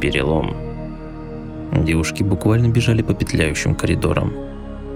Перелом. Девушки буквально бежали по петляющим коридорам.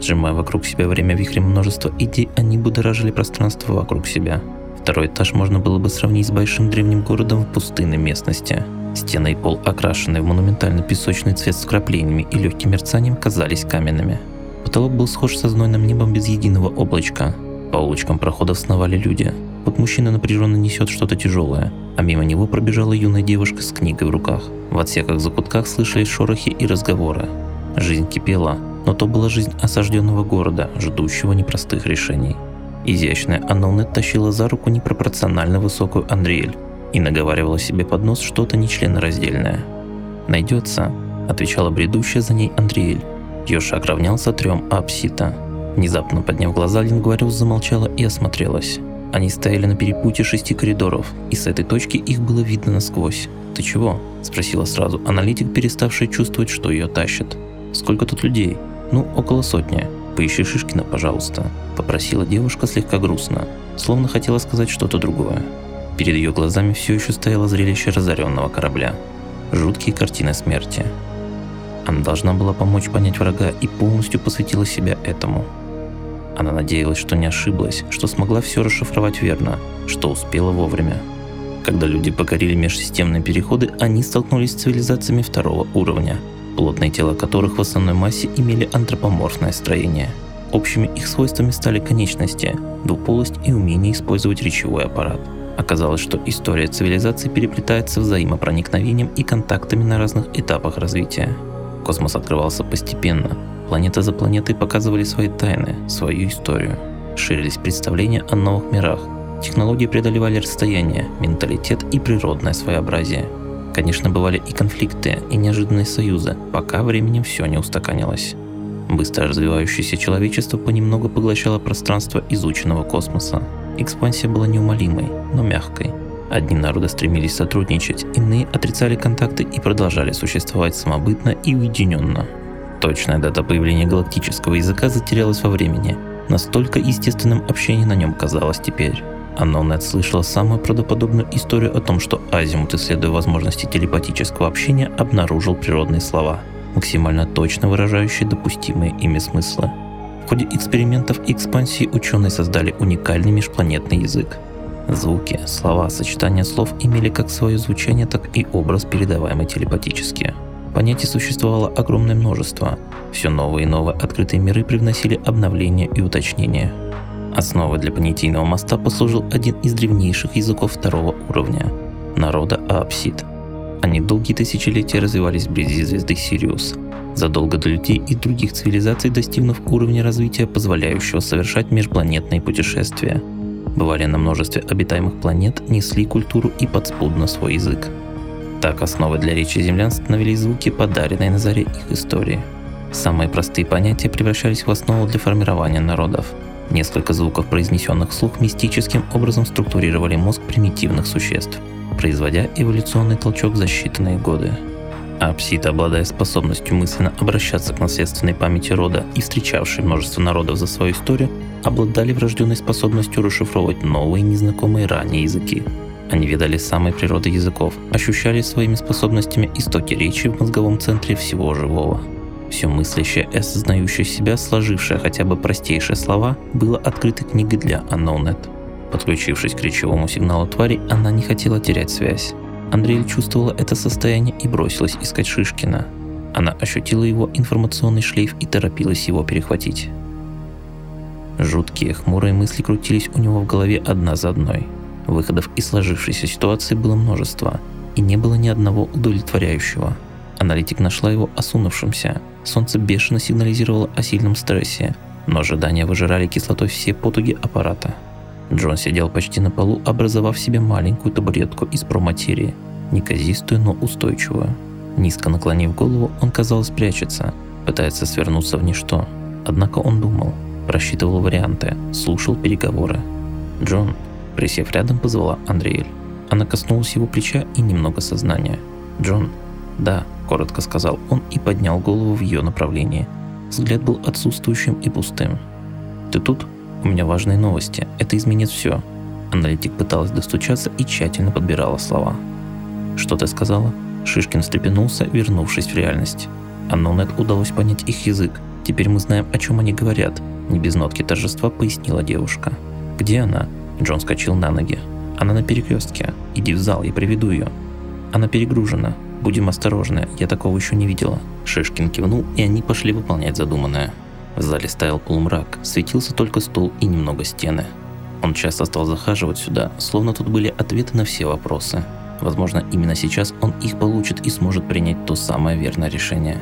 Сжимая вокруг себя время вихрем множества идей, они будоражили пространство вокруг себя. Второй этаж можно было бы сравнить с большим древним городом в пустынной местности. Стены и пол, окрашенные в монументальный песочный цвет с вкраплениями и легким мерцанием, казались каменными. Потолок был схож со знойным небом без единого облачка. По улочкам проходов сновали люди. Вот мужчина напряженно несет что-то тяжелое, а мимо него пробежала юная девушка с книгой в руках. В отсеках закутках слышались шорохи и разговоры. Жизнь кипела, но то была жизнь осажденного города, ждущего непростых решений. Изящная Аннонет тащила за руку непропорционально высокую Андриэль и наговаривала себе под нос что-то нечленораздельное. «Найдется», – отвечала бредущая за ней Андриэль. Ее шаг равнялся трем апсита. Внезапно подняв глаза, Лингвариус замолчала и осмотрелась. Они стояли на перепутье шести коридоров, и с этой точки их было видно насквозь. «Ты чего?» – спросила сразу аналитик, переставший чувствовать, что ее тащат. «Сколько тут людей?» «Ну, около сотни. Поищи Шишкина, пожалуйста», – попросила девушка слегка грустно, словно хотела сказать что-то другое. Перед ее глазами все еще стояло зрелище разоренного корабля. Жуткие картины смерти. Она должна была помочь понять врага и полностью посвятила себя этому. Она надеялась, что не ошиблась, что смогла все расшифровать верно, что успела вовремя. Когда люди покорили межсистемные переходы, они столкнулись с цивилизациями второго уровня, плотные тела которых в основной массе имели антропоморфное строение. Общими их свойствами стали конечности, двуполость и умение использовать речевой аппарат. Оказалось, что история цивилизации переплетается взаимопроникновением и контактами на разных этапах развития. Космос открывался постепенно. Планета за планетой показывали свои тайны, свою историю. Ширились представления о новых мирах. Технологии преодолевали расстояние, менталитет и природное своеобразие. Конечно, бывали и конфликты, и неожиданные союзы, пока временем все не устаканилось. Быстро развивающееся человечество понемногу поглощало пространство изученного космоса. Экспансия была неумолимой, но мягкой – Одни народы стремились сотрудничать, иные отрицали контакты и продолжали существовать самобытно и уединенно. Точная дата появления галактического языка затерялась во времени. Настолько естественным общение на нем казалось теперь. Анонет слышала самую правдоподобную историю о том, что Азимут, исследуя возможности телепатического общения, обнаружил природные слова, максимально точно выражающие допустимые ими смыслы. В ходе экспериментов и экспансии ученые создали уникальный межпланетный язык, Звуки, слова, сочетания слов имели как свое звучание, так и образ, передаваемый телепатически. Понятий существовало огромное множество. Все новые и новые открытые миры привносили обновления и уточнения. Основой для понятийного моста послужил один из древнейших языков второго уровня – народа Аапсид. Они долгие тысячелетия развивались вблизи звезды Сириус, задолго до людей и других цивилизаций достигнув уровня развития, позволяющего совершать межпланетные путешествия – бывали на множестве обитаемых планет, несли культуру и подспудно свой язык. Так основой для речи землян становились звуки, подаренные на заре их истории. Самые простые понятия превращались в основу для формирования народов. Несколько звуков, произнесенных вслух, мистическим образом структурировали мозг примитивных существ, производя эволюционный толчок за считанные годы. А пситы, обладая способностью мысленно обращаться к наследственной памяти рода и встречавшие множество народов за свою историю, обладали врожденной способностью расшифровывать новые, незнакомые ранее языки. Они видали самой природы языков, ощущали своими способностями истоки речи в мозговом центре всего живого. Все мыслящее и осознающее себя, сложившее хотя бы простейшие слова, было открытой книгой для Unknownnet. Подключившись к речевому сигналу твари, она не хотела терять связь. Андреэль чувствовала это состояние и бросилась искать Шишкина. Она ощутила его информационный шлейф и торопилась его перехватить. Жуткие, хмурые мысли крутились у него в голове одна за одной. Выходов из сложившейся ситуации было множество, и не было ни одного удовлетворяющего. Аналитик нашла его осунувшимся. Солнце бешено сигнализировало о сильном стрессе, но ожидания выжирали кислотой все потуги аппарата. Джон сидел почти на полу, образовав себе маленькую табуретку из проматерии, неказистую, но устойчивую. Низко наклонив голову, он, казалось, прячется, пытается свернуться в ничто. Однако он думал – просчитывал варианты, слушал переговоры. «Джон», присев рядом, позвала Андреэль. Она коснулась его плеча и немного сознания. «Джон». «Да», – коротко сказал он и поднял голову в ее направлении. Взгляд был отсутствующим и пустым. «Ты тут? У меня важные новости. Это изменит все». Аналитик пыталась достучаться и тщательно подбирала слова. «Что ты сказала?» Шишкин встрепенулся, вернувшись в реальность. А Нонет удалось понять их язык. Теперь мы знаем, о чем они говорят. Не без нотки торжества пояснила девушка. «Где она?» Джон скачал на ноги. «Она на перекрестке. Иди в зал, я приведу ее». «Она перегружена. Будем осторожны, я такого еще не видела». Шишкин кивнул, и они пошли выполнять задуманное. В зале стоял полумрак, светился только стол и немного стены. Он часто стал захаживать сюда, словно тут были ответы на все вопросы. Возможно, именно сейчас он их получит и сможет принять то самое верное решение.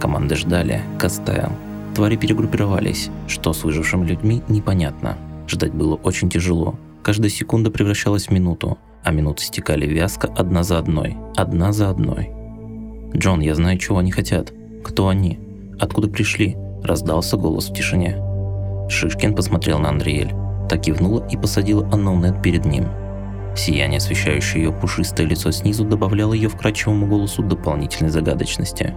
Команды ждали, Костайл. Твари перегруппировались, что с выжившими людьми непонятно. Ждать было очень тяжело. Каждая секунда превращалась в минуту, а минуты стекали вязко одна за одной, одна за одной. «Джон, я знаю, чего они хотят. Кто они? Откуда пришли?» – раздался голос в тишине. Шишкин посмотрел на Андриэль. Так кивнула и посадила Анноунет перед ним. Сияние, освещающее ее пушистое лицо снизу, добавляло ее вкрадчивому голосу дополнительной загадочности.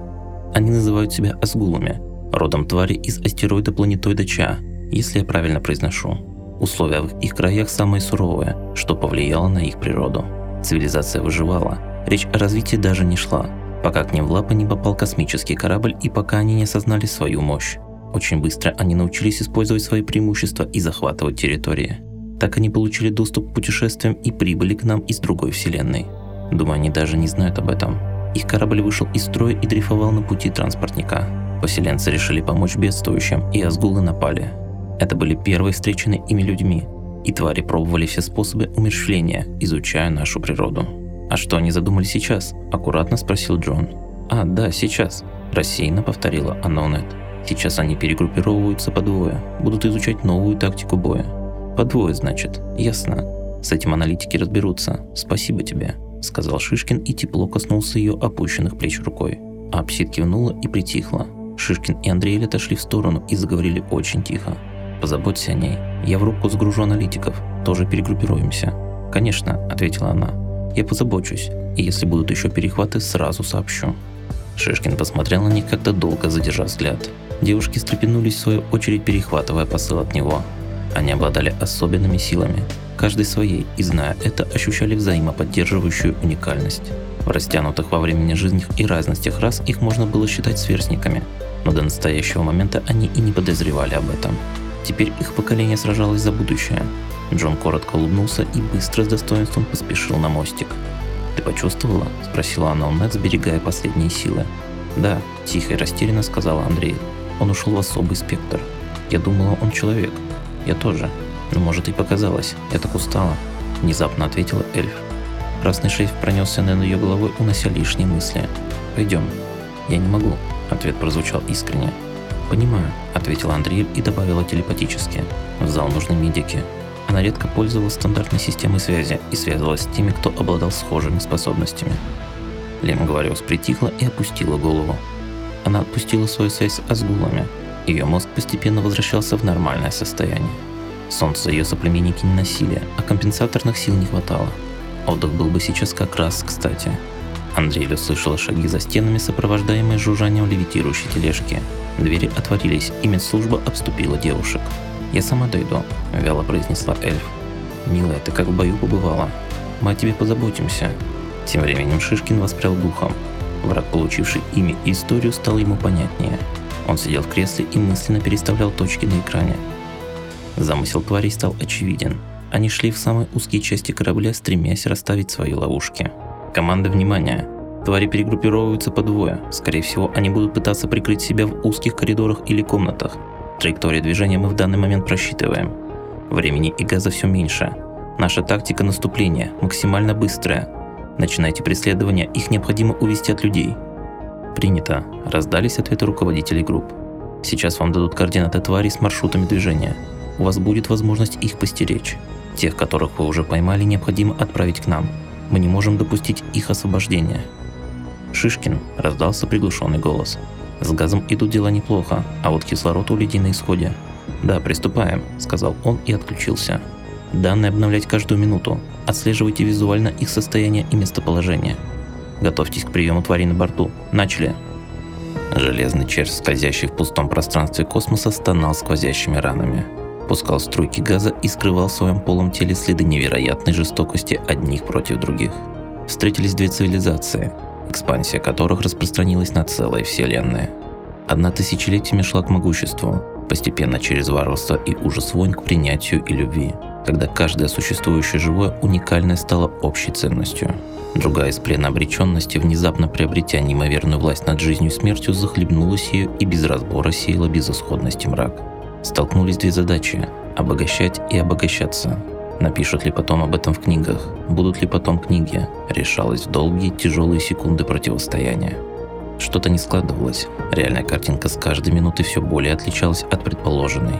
Они называют себя Асгулами, родом твари из астероида планетоида Ча, если я правильно произношу. Условия в их краях самые суровые, что повлияло на их природу. Цивилизация выживала, речь о развитии даже не шла, пока к ним в лапы не попал космический корабль и пока они не осознали свою мощь. Очень быстро они научились использовать свои преимущества и захватывать территории. Так они получили доступ к путешествиям и прибыли к нам из другой вселенной. Думаю, они даже не знают об этом. Их корабль вышел из строя и дрейфовал на пути транспортника. Поселенцы решили помочь бедствующим, и азгулы напали. Это были первые встреченные ими людьми, и твари пробовали все способы умерщвления, изучая нашу природу. «А что они задумали сейчас?» – аккуратно спросил Джон. «А, да, сейчас», – рассеянно повторила Анонет. Сейчас они перегруппировываются по двое, будут изучать новую тактику боя. По двое, значит. Ясно. С этим аналитики разберутся. Спасибо тебе, сказал Шишкин и тепло коснулся ее опущенных плеч рукой. А Апсид кивнула и притихла. Шишкин и Андрей отошли в сторону и заговорили очень тихо. «Позаботься о ней. Я в рубку сгружу аналитиков. Тоже перегруппируемся». «Конечно», — ответила она. «Я позабочусь. И если будут еще перехваты, сразу сообщу». Шишкин посмотрел на них как-то долго, задержав взгляд. Девушки стрепенулись в свою очередь, перехватывая посыл от него. Они обладали особенными силами, каждый своей, и зная это, ощущали взаимоподдерживающую уникальность. В растянутых во времени жизнях и разностях рас их можно было считать сверстниками, но до настоящего момента они и не подозревали об этом. Теперь их поколение сражалось за будущее. Джон коротко улыбнулся и быстро с достоинством поспешил на мостик. «Ты почувствовала?» – спросила она у Нет, сберегая последние силы. «Да», – тихо и растерянно сказала Андрей. Он ушел в особый спектр. Я думала, он человек. Я тоже. Но может и показалось. Я так устала. Внезапно ответила эльф. Красный шейф пронесся над ее головой, унося лишние мысли. «Пойдем». «Я не могу», — ответ прозвучал искренне. «Понимаю», — ответила Андреев и добавила телепатически. «В зал нужны медики». Она редко пользовалась стандартной системой связи и связывалась с теми, кто обладал схожими способностями. Лем Гвариус притихла и опустила голову. Она отпустила свою связь с Азгулами. Ее мозг постепенно возвращался в нормальное состояние. Солнце ее соплеменники не носили, а компенсаторных сил не хватало. Отдых был бы сейчас как раз кстати. Андрей услышала шаги за стенами, сопровождаемые жужжанием левитирующей тележки. Двери отворились, и медслужба обступила девушек. «Я сама дойду», – вяло произнесла эльф. «Милая, ты как в бою побывала. Мы о тебе позаботимся». Тем временем Шишкин воспрял духом. Враг, получивший имя и историю, стал ему понятнее. Он сидел в кресле и мысленно переставлял точки на экране. Замысел тварей стал очевиден. Они шли в самые узкие части корабля, стремясь расставить свои ловушки. Команда внимания! Твари перегруппировываются по двое. Скорее всего, они будут пытаться прикрыть себя в узких коридорах или комнатах. Траекторию движения мы в данный момент просчитываем. Времени и газа все меньше. Наша тактика наступления максимально быстрая. Начинайте преследование, их необходимо увести от людей. Принято. Раздались ответы руководителей групп. Сейчас вам дадут координаты тварей с маршрутами движения. У вас будет возможность их постеречь. Тех, которых вы уже поймали, необходимо отправить к нам. Мы не можем допустить их освобождения. Шишкин раздался приглушенный голос. С газом идут дела неплохо, а вот кислород у людей на исходе. Да, приступаем, сказал он и отключился. Данные обновлять каждую минуту. Отслеживайте визуально их состояние и местоположение. Готовьтесь к приему тварей на борту. Начали. Железный червь, скользящий в пустом пространстве космоса, стонал сквозящими ранами. Пускал струйки газа и скрывал в своем полом теле следы невероятной жестокости одних против других. Встретились две цивилизации. Экспансия которых распространилась на целые вселенные. Одна тысячелетиями шла к могуществу, постепенно через варварство и ужас войн к принятию и любви, когда каждое существующее живое уникальное стало общей ценностью. Другая из плена обреченности, внезапно приобретя неимоверную власть над жизнью и смертью, захлебнулась ее и без разбора сеяла безысходность и мрак. Столкнулись две задачи – обогащать и обогащаться. Напишут ли потом об этом в книгах? Будут ли потом книги? Решалось в долгие, тяжелые секунды противостояния. Что-то не складывалось. Реальная картинка с каждой минутой все более отличалась от предположенной.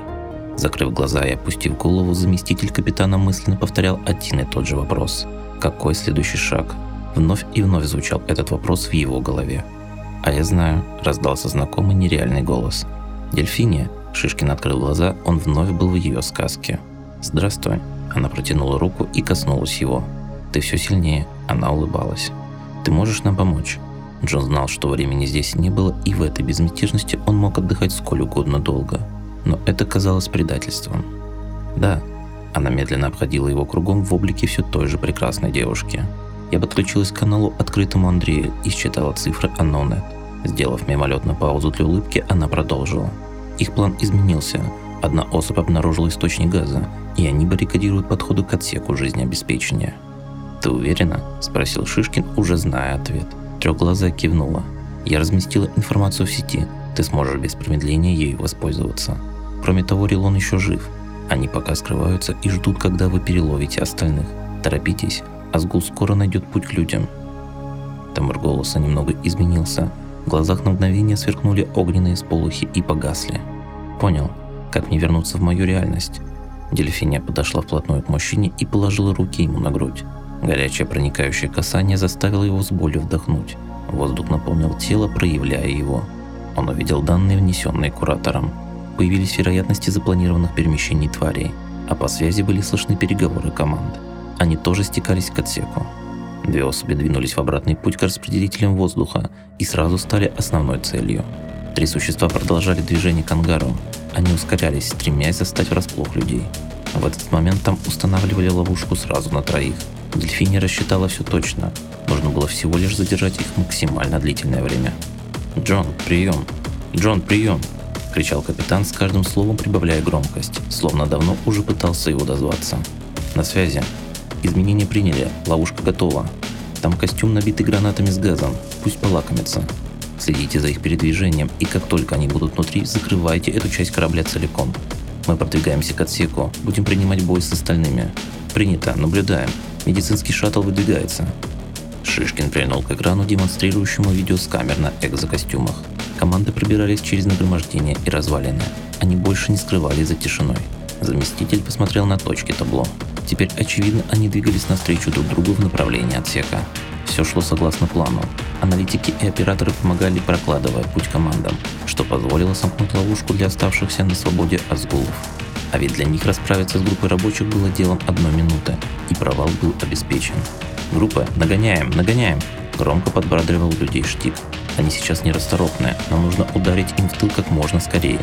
Закрыв глаза и опустив голову, заместитель капитана мысленно повторял один и тот же вопрос. Какой следующий шаг? Вновь и вновь звучал этот вопрос в его голове. «А я знаю», – раздался знакомый нереальный голос. «Дельфиния?» – Шишкин открыл глаза, он вновь был в ее сказке. «Здравствуй». Она протянула руку и коснулась его. «Ты все сильнее», – она улыбалась. «Ты можешь нам помочь?» Джон знал, что времени здесь не было, и в этой безмятежности он мог отдыхать сколь угодно долго. Но это казалось предательством. «Да», она медленно обходила его кругом в облике все той же прекрасной девушки. Я подключилась к каналу открытому Андрея и считала цифры Анонет. Сделав мимолетную паузу для улыбки, она продолжила. Их план изменился. Одна особь обнаружила источник газа, и они баррикадируют подходы к отсеку жизнеобеспечения. «Ты уверена?» – спросил Шишкин, уже зная ответ. Трехглазая кивнула. «Я разместила информацию в сети. Ты сможешь без промедления ею воспользоваться. Кроме того, Рилон еще жив. Они пока скрываются и ждут, когда вы переловите остальных. Торопитесь, Азгул скоро найдет путь к людям. Тамыр голоса немного изменился. В глазах на мгновение сверкнули огненные сполохи и погасли. Понял, как мне вернуться в мою реальность. Дельфиния подошла вплотную к мужчине и положила руки ему на грудь. Горячее проникающее касание заставило его с болью вдохнуть. Воздух наполнил тело, проявляя его. Он увидел данные, внесенные куратором. Появились вероятности запланированных перемещений тварей, а по связи были слышны переговоры команд. Они тоже стекались к отсеку. Две особи двинулись в обратный путь к распределителям воздуха и сразу стали основной целью. Три существа продолжали движение к ангару. Они ускорялись, стремясь застать врасплох людей. В этот момент там устанавливали ловушку сразу на троих – Дельфиния рассчитала все точно. Нужно было всего лишь задержать их максимально длительное время. «Джон, прием! Джон, прием!» – кричал капитан с каждым словом, прибавляя громкость, словно давно уже пытался его дозваться. «На связи. Изменения приняли, ловушка готова. Там костюм, набитый гранатами с газом, пусть полакомятся. Следите за их передвижением, и как только они будут внутри, закрывайте эту часть корабля целиком. Мы продвигаемся к отсеку, будем принимать бой с остальными. Принято, наблюдаем. Медицинский шаттл выдвигается. Шишкин прильнул к экрану, демонстрирующему видео с камер на экзокостюмах. Команды пробирались через нагромождение и развалины. Они больше не скрывались за тишиной. Заместитель посмотрел на точки табло. Теперь, очевидно, они двигались навстречу друг другу в направлении отсека. Все шло согласно плану. Аналитики и операторы помогали, прокладывая путь командам, что позволило сомкнуть ловушку для оставшихся на свободе азгулов. А ведь для них расправиться с группой рабочих было делом одной минуты, и провал был обеспечен. «Группа, нагоняем, нагоняем!» Громко подбрадривал людей Штик. «Они сейчас нерасторопные, нам нужно ударить им в тыл как можно скорее.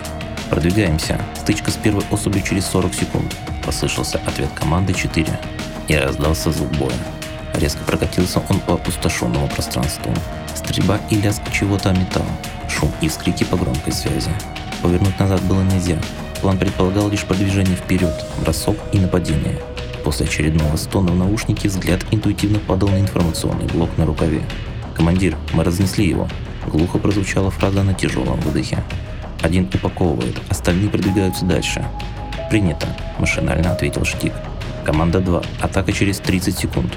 Продвигаемся. Стычка с первой особью через 40 секунд», послышался ответ команды 4. И раздался звук боя. Резко прокатился он по опустошенному пространству. Стрельба и лязг чего-то о. Шум и вскрики по громкой связи. Повернуть назад было нельзя, План предполагал лишь продвижение вперед, бросок и нападение. После очередного стона в наушнике взгляд интуитивно падал на информационный блок на рукаве. «Командир, мы разнесли его», – глухо прозвучала фраза на тяжелом выдохе. «Один упаковывает, остальные продвигаются дальше». «Принято», – машинально ответил Штик. «Команда 2. Атака через 30 секунд».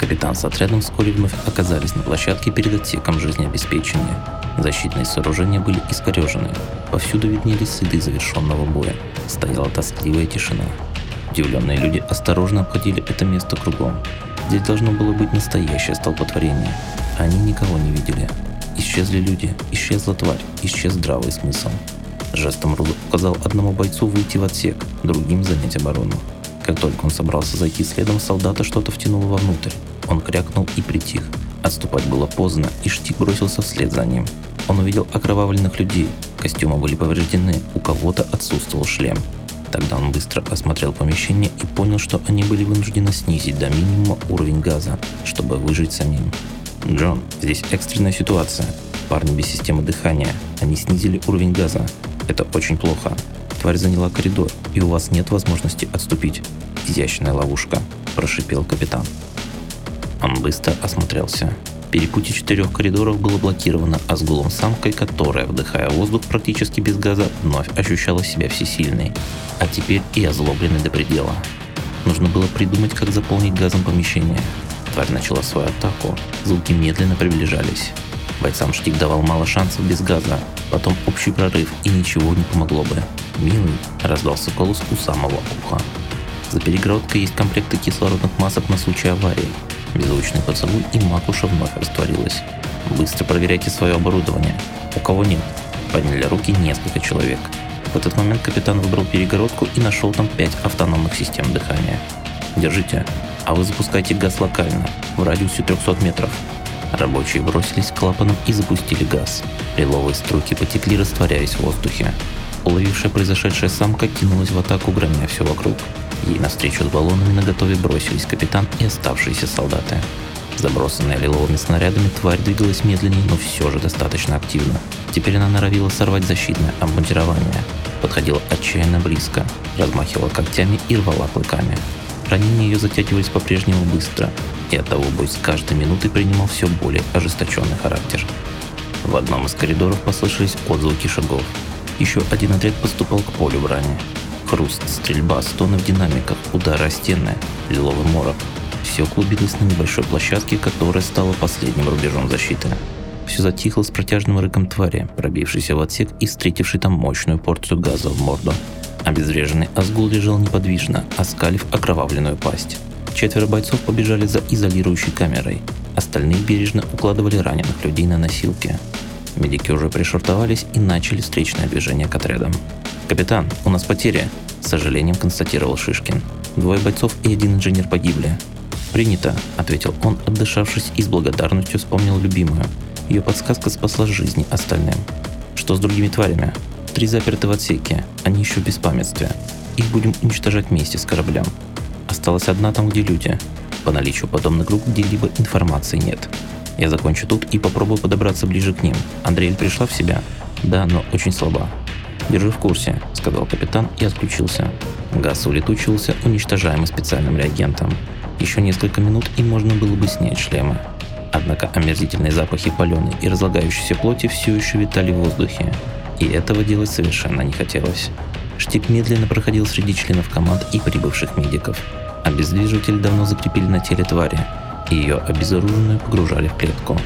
Капитан с отрядом вскоре вновь оказались на площадке перед отсеком жизнеобеспечения. Защитные сооружения были искорежены. Повсюду виднелись следы завершенного боя. Стояла тоскливая тишина. Удивленные люди осторожно обходили это место кругом. Здесь должно было быть настоящее столпотворение. Они никого не видели. Исчезли люди, исчезла тварь, исчез здравый смысл. Жестом Руда указал одному бойцу выйти в отсек, другим занять оборону. Как только он собрался зайти следом, солдата что-то втянуло вовнутрь. Он крякнул и притих. Отступать было поздно, и Штик бросился вслед за ним. Он увидел окровавленных людей, костюмы были повреждены, у кого-то отсутствовал шлем. Тогда он быстро осмотрел помещение и понял, что они были вынуждены снизить до минимума уровень газа, чтобы выжить самим. Джон, здесь экстренная ситуация. Парни без системы дыхания. Они снизили уровень газа. Это очень плохо. Тварь заняла коридор, и у вас нет возможности отступить. Изящная ловушка, прошипел капитан. Он быстро осмотрелся. Перепутье четырех коридоров было блокировано азгулом самкой, которая, вдыхая воздух практически без газа, вновь ощущала себя всесильной. А теперь и озлобленной до предела. Нужно было придумать, как заполнить газом помещение. Тварь начала свою атаку. Звуки медленно приближались. Бойцам штик давал мало шансов без газа. Потом общий прорыв, и ничего не помогло бы. «Милый», – раздался голос у самого уха. За перегородкой есть комплекты кислородных масок на случай аварии. Беззвучный поцелуй, и макуша вновь растворилась. Быстро проверяйте свое оборудование. У кого нет? Подняли руки несколько человек. В этот момент капитан выбрал перегородку и нашел там пять автономных систем дыхания. Держите, а вы запускайте газ локально, в радиусе 300 метров. Рабочие бросились к клапанам и запустили газ. Лиловые струйки потекли, растворяясь в воздухе. Уловившая произошедшая самка кинулась в атаку, громя все вокруг. Ей навстречу с баллонами на бросились капитан и оставшиеся солдаты. Забросанная лиловыми снарядами, тварь двигалась медленнее, но все же достаточно активно. Теперь она норовила сорвать защитное обмундирование. Подходила отчаянно близко, размахивала когтями и рвала клыками. Ранения ее затягивались по-прежнему быстро, и оттого бой с каждой минутой принимал все более ожесточенный характер. В одном из коридоров послышались отзвуки шагов. Еще один отряд поступал к полю брани. Хруст, стрельба, стоны в динамиках, удары о стены, лиловый морок. Все клубилось на небольшой площадке, которая стала последним рубежом защиты. Все затихло с протяжным рыком твари, пробившейся в отсек и встретившей там мощную порцию газа в морду. Обезвреженный Азгул лежал неподвижно, оскалив окровавленную пасть. Четверо бойцов побежали за изолирующей камерой. Остальные бережно укладывали раненых людей на носилки. Медики уже пришвартовались и начали встречное движение к отрядам. «Капитан, у нас потери», – с сожалением констатировал Шишкин. «Двое бойцов и один инженер погибли». «Принято», – ответил он, отдышавшись и с благодарностью вспомнил любимую. Ее подсказка спасла жизни остальным. «Что с другими тварями?» «Три заперты в отсеке, они еще в беспамятстве. Их будем уничтожать вместе с кораблем. Осталась одна там, где люди. По наличию подобных групп где-либо информации нет. Я закончу тут и попробую подобраться ближе к ним. Андреэль пришла в себя? Да, но очень слаба. «Держи в курсе», — сказал капитан и отключился. Газ улетучился, уничтожаемый специальным реагентом. Еще несколько минут и можно было бы снять шлемы. Однако омерзительные запахи паленой и разлагающейся плоти все еще витали в воздухе. И этого делать совершенно не хотелось. Штик медленно проходил среди членов команд и прибывших медиков. Обездвижитель давно закрепили на теле твари, и ее обезоруженную погружали в клетку.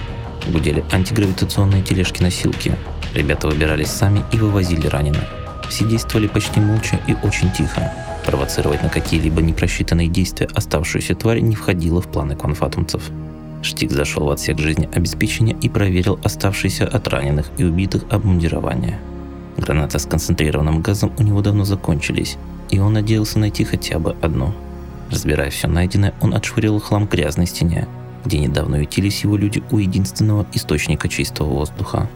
Гудели антигравитационные тележки-носилки, Ребята выбирались сами и вывозили раненых. Все действовали почти молча и очень тихо. Провоцировать на какие-либо непросчитанные действия оставшуюся тварь не входило в планы конфатумцев. Штик зашел в отсек жизнеобеспечения и проверил оставшиеся от раненых и убитых обмундирование. Гранаты с концентрированным газом у него давно закончились, и он надеялся найти хотя бы одну. Разбирая все найденное, он отшвырил хлам к грязной стене, где недавно ютились его люди у единственного источника чистого воздуха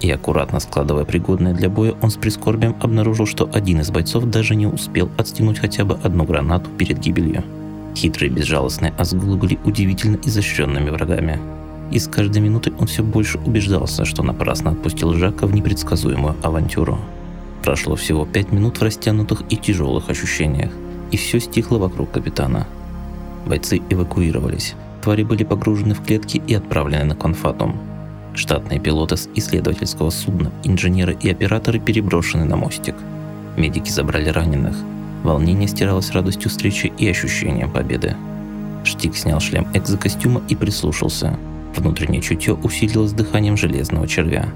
и аккуратно складывая пригодное для боя, он с прискорбием обнаружил, что один из бойцов даже не успел отстегнуть хотя бы одну гранату перед гибелью. Хитрые безжалостные азгулы были удивительно изощренными врагами. И с каждой минутой он все больше убеждался, что напрасно отпустил Жака в непредсказуемую авантюру. Прошло всего пять минут в растянутых и тяжелых ощущениях, и все стихло вокруг капитана. Бойцы эвакуировались. Твари были погружены в клетки и отправлены на конфатум – Штатные пилоты с исследовательского судна, инженеры и операторы переброшены на мостик. Медики забрали раненых. Волнение стиралось радостью встречи и ощущением победы. Штик снял шлем экзокостюма и прислушался. Внутреннее чутье усилилось дыханием железного червя.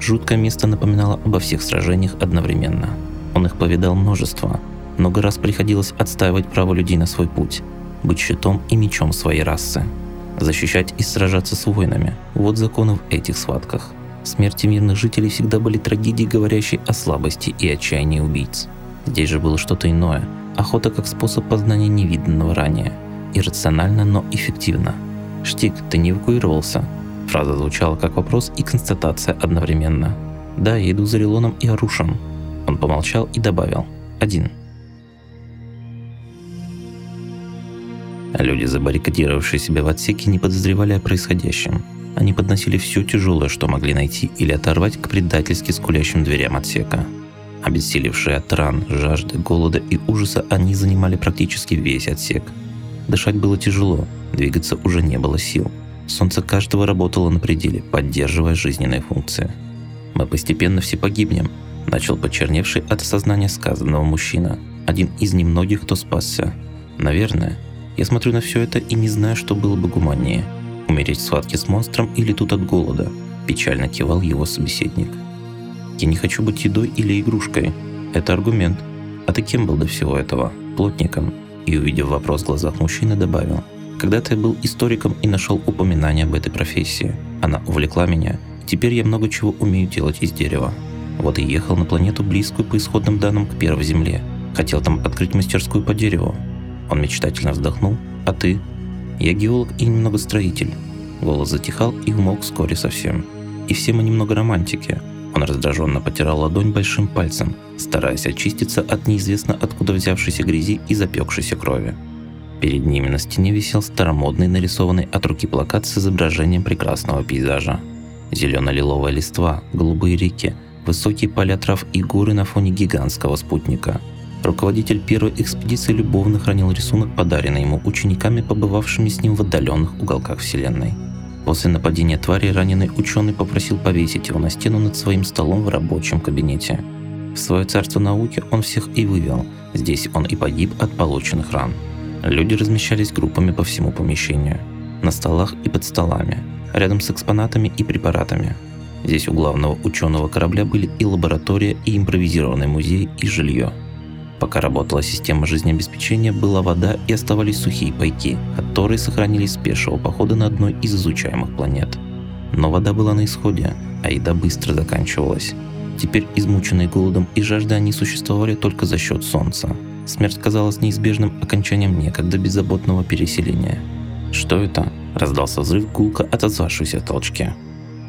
Жуткое место напоминало обо всех сражениях одновременно. Он их повидал множество. Много раз приходилось отстаивать право людей на свой путь, быть щитом и мечом своей расы. Защищать и сражаться с воинами – вот законы в этих схватках. Смерти мирных жителей всегда были трагедией, говорящей о слабости и отчаянии убийц. Здесь же было что-то иное – охота как способ познания невиданного ранее. Иррационально, но эффективно. «Штик, ты не эвакуировался?» Фраза звучала как вопрос и констатация одновременно. «Да, я иду за Релоном и Арушем». Он помолчал и добавил. «Один». Люди, забаррикадировавшие себя в отсеке, не подозревали о происходящем. Они подносили все тяжелое, что могли найти или оторвать к предательски скулящим дверям отсека. Обессилевшие от ран, жажды, голода и ужаса, они занимали практически весь отсек. Дышать было тяжело, двигаться уже не было сил. Солнце каждого работало на пределе, поддерживая жизненные функции. «Мы постепенно все погибнем», – начал почерневший от осознания сказанного мужчина. Один из немногих, кто спасся. «Наверное. Я смотрю на все это и не знаю, что было бы гуманнее. Умереть в схватке с монстром или тут от голода?» – печально кивал его собеседник. «Я не хочу быть едой или игрушкой. Это аргумент. А ты кем был до всего этого? Плотником?» И увидев вопрос в глазах мужчины, добавил – когда-то я был историком и нашел упоминание об этой профессии. Она увлекла меня. Теперь я много чего умею делать из дерева. Вот и ехал на планету, близкую по исходным данным к первой Земле. Хотел там открыть мастерскую по дереву. Он мечтательно вздохнул. А ты? Я геолог и немного строитель. Голос затихал и умолк вскоре совсем. И все мы немного романтики. Он раздраженно потирал ладонь большим пальцем, стараясь очиститься от неизвестно откуда взявшейся грязи и запекшейся крови. Перед ними на стене висел старомодный нарисованный от руки плакат с изображением прекрасного пейзажа. Зелено-лиловая листва, голубые реки, высокие поля трав и горы на фоне гигантского спутника. Руководитель первой экспедиции любовно хранил рисунок, подаренный ему учениками, побывавшими с ним в отдаленных уголках Вселенной. После нападения твари раненый ученый попросил повесить его на стену над своим столом в рабочем кабинете. В свое царство науки он всех и вывел. Здесь он и погиб от полученных ран. Люди размещались группами по всему помещению. На столах и под столами, рядом с экспонатами и препаратами. Здесь у главного ученого корабля были и лаборатория, и импровизированный музей, и жилье. Пока работала система жизнеобеспечения, была вода и оставались сухие пайки, которые сохранились с пешего похода на одной из изучаемых планет. Но вода была на исходе, а еда быстро заканчивалась. Теперь измученные голодом и жаждой они существовали только за счет солнца. Смерть казалась неизбежным окончанием некогда беззаботного переселения. «Что это?» – раздался взрыв гулко отозвавшийся в толчке.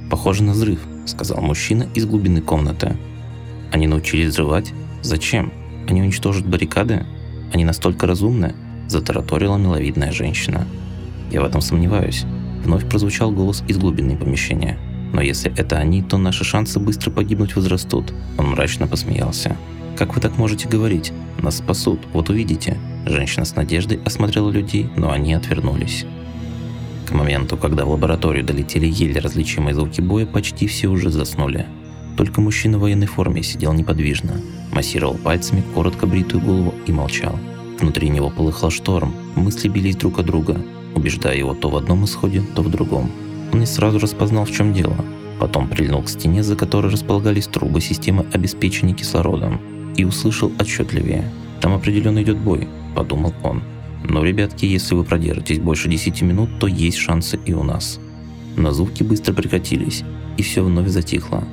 «Похоже на взрыв», – сказал мужчина из глубины комнаты. «Они научились взрывать? Зачем? Они уничтожат баррикады? Они настолько разумны?» – затараторила миловидная женщина. «Я в этом сомневаюсь», – вновь прозвучал голос из глубины помещения. «Но если это они, то наши шансы быстро погибнуть возрастут», – он мрачно посмеялся. «Как вы так можете говорить? Нас спасут, вот увидите». Женщина с надеждой осмотрела людей, но они отвернулись. К моменту, когда в лабораторию долетели еле различимые звуки боя, почти все уже заснули. Только мужчина в военной форме сидел неподвижно, массировал пальцами коротко бритую голову и молчал. Внутри него полыхал шторм, мысли бились друг от друга, убеждая его то в одном исходе, то в другом. Он не сразу распознал, в чем дело. Потом прильнул к стене, за которой располагались трубы системы обеспечения кислородом и услышал отчетливее. «Там определенно идет бой», – подумал он. «Но, ребятки, если вы продержитесь больше 10 минут, то есть шансы и у нас». Но звуки быстро прекратились, и все вновь затихло.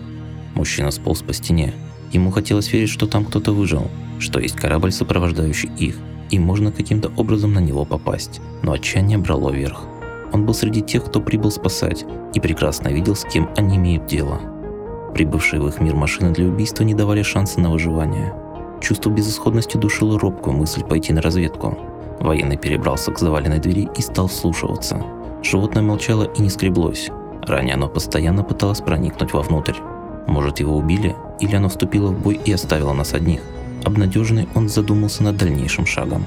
Мужчина сполз по стене. Ему хотелось верить, что там кто-то выжил, что есть корабль, сопровождающий их, и можно каким-то образом на него попасть. Но отчаяние брало верх. Он был среди тех, кто прибыл спасать, и прекрасно видел, с кем они имеют дело – Прибывшие в их мир машины для убийства не давали шанса на выживание. Чувство безысходности душило робкую мысль пойти на разведку. Военный перебрался к заваленной двери и стал вслушиваться. Животное молчало и не скреблось. Ранее оно постоянно пыталось проникнуть вовнутрь. Может его убили, или оно вступило в бой и оставило нас одних. Обнадеженный он задумался над дальнейшим шагом.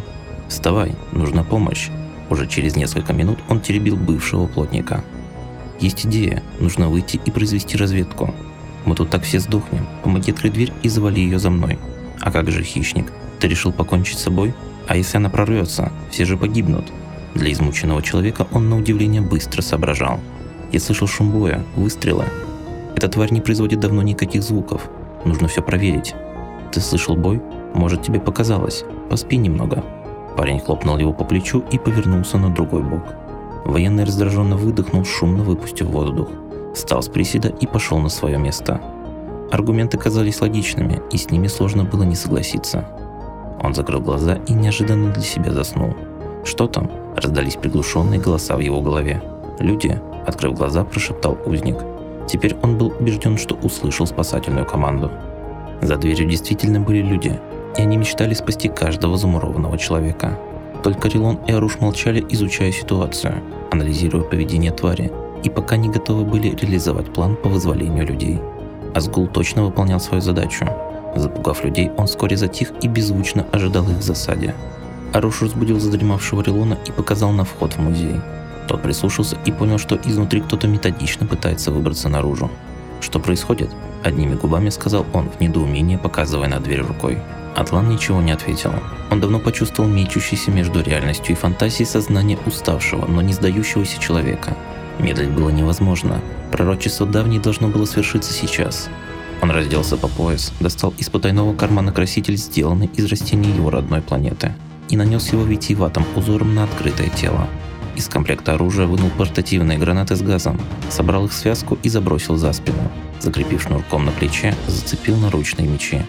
«Вставай, нужна помощь». Уже через несколько минут он теребил бывшего плотника. «Есть идея, нужно выйти и произвести разведку. Мы тут так все сдохнем. Помоги открыть дверь и завали ее за мной. А как же хищник? Ты решил покончить с собой? А если она прорвется? Все же погибнут. Для измученного человека он на удивление быстро соображал. Я слышал шум боя, выстрелы. Эта тварь не производит давно никаких звуков. Нужно все проверить. Ты слышал бой? Может, тебе показалось. Поспи немного. Парень хлопнул его по плечу и повернулся на другой бок. Военный раздраженно выдохнул, шумно выпустив воздух встал с приседа и пошел на свое место. Аргументы казались логичными, и с ними сложно было не согласиться. Он закрыл глаза и неожиданно для себя заснул. «Что там?» – раздались приглушенные голоса в его голове. «Люди!» – открыв глаза, прошептал узник. Теперь он был убежден, что услышал спасательную команду. За дверью действительно были люди, и они мечтали спасти каждого замурованного человека. Только Рилон и Аруш молчали, изучая ситуацию, анализируя поведение твари, и пока не готовы были реализовать план по вызволению людей. Азгул точно выполнял свою задачу. Запугав людей, он вскоре затих и беззвучно ожидал их в засаде. Аруш разбудил задремавшего Рилона и показал на вход в музей. Тот прислушался и понял, что изнутри кто-то методично пытается выбраться наружу. «Что происходит?» – одними губами сказал он в недоумении, показывая на дверь рукой. Атлан ничего не ответил. Он давно почувствовал мечущийся между реальностью и фантазией сознание уставшего, но не сдающегося человека. Медлить было невозможно. Пророчество давней должно было свершиться сейчас. Он разделся по пояс, достал из потайного кармана краситель, сделанный из растений его родной планеты, и нанес его витиеватым узором на открытое тело. Из комплекта оружия вынул портативные гранаты с газом, собрал их в связку и забросил за спину. Закрепив шнурком на плече, зацепил наручные мечи.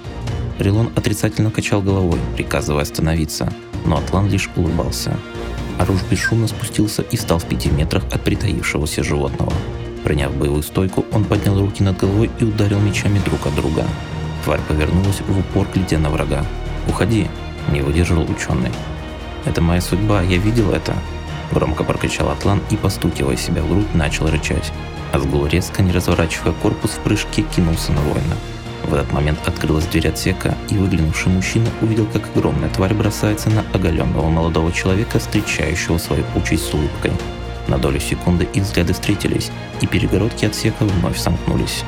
Рилон отрицательно качал головой, приказывая остановиться, но Атлан лишь улыбался. Оруж бесшумно спустился и встал в пяти метрах от притаившегося животного. Приняв боевую стойку, он поднял руки над головой и ударил мечами друг от друга. Тварь повернулась в упор, глядя на врага. «Уходи!» – не выдержал ученый. «Это моя судьба, я видел это!» Громко прокричал Атлан и, постукивая себя в грудь, начал рычать. Азгул резко, не разворачивая корпус в прыжке, кинулся на воина. В этот момент открылась дверь отсека, и выглянувший мужчина увидел, как огромная тварь бросается на оголенного молодого человека, встречающего свою участь с улыбкой. На долю секунды их взгляды встретились, и перегородки отсека вновь сомкнулись.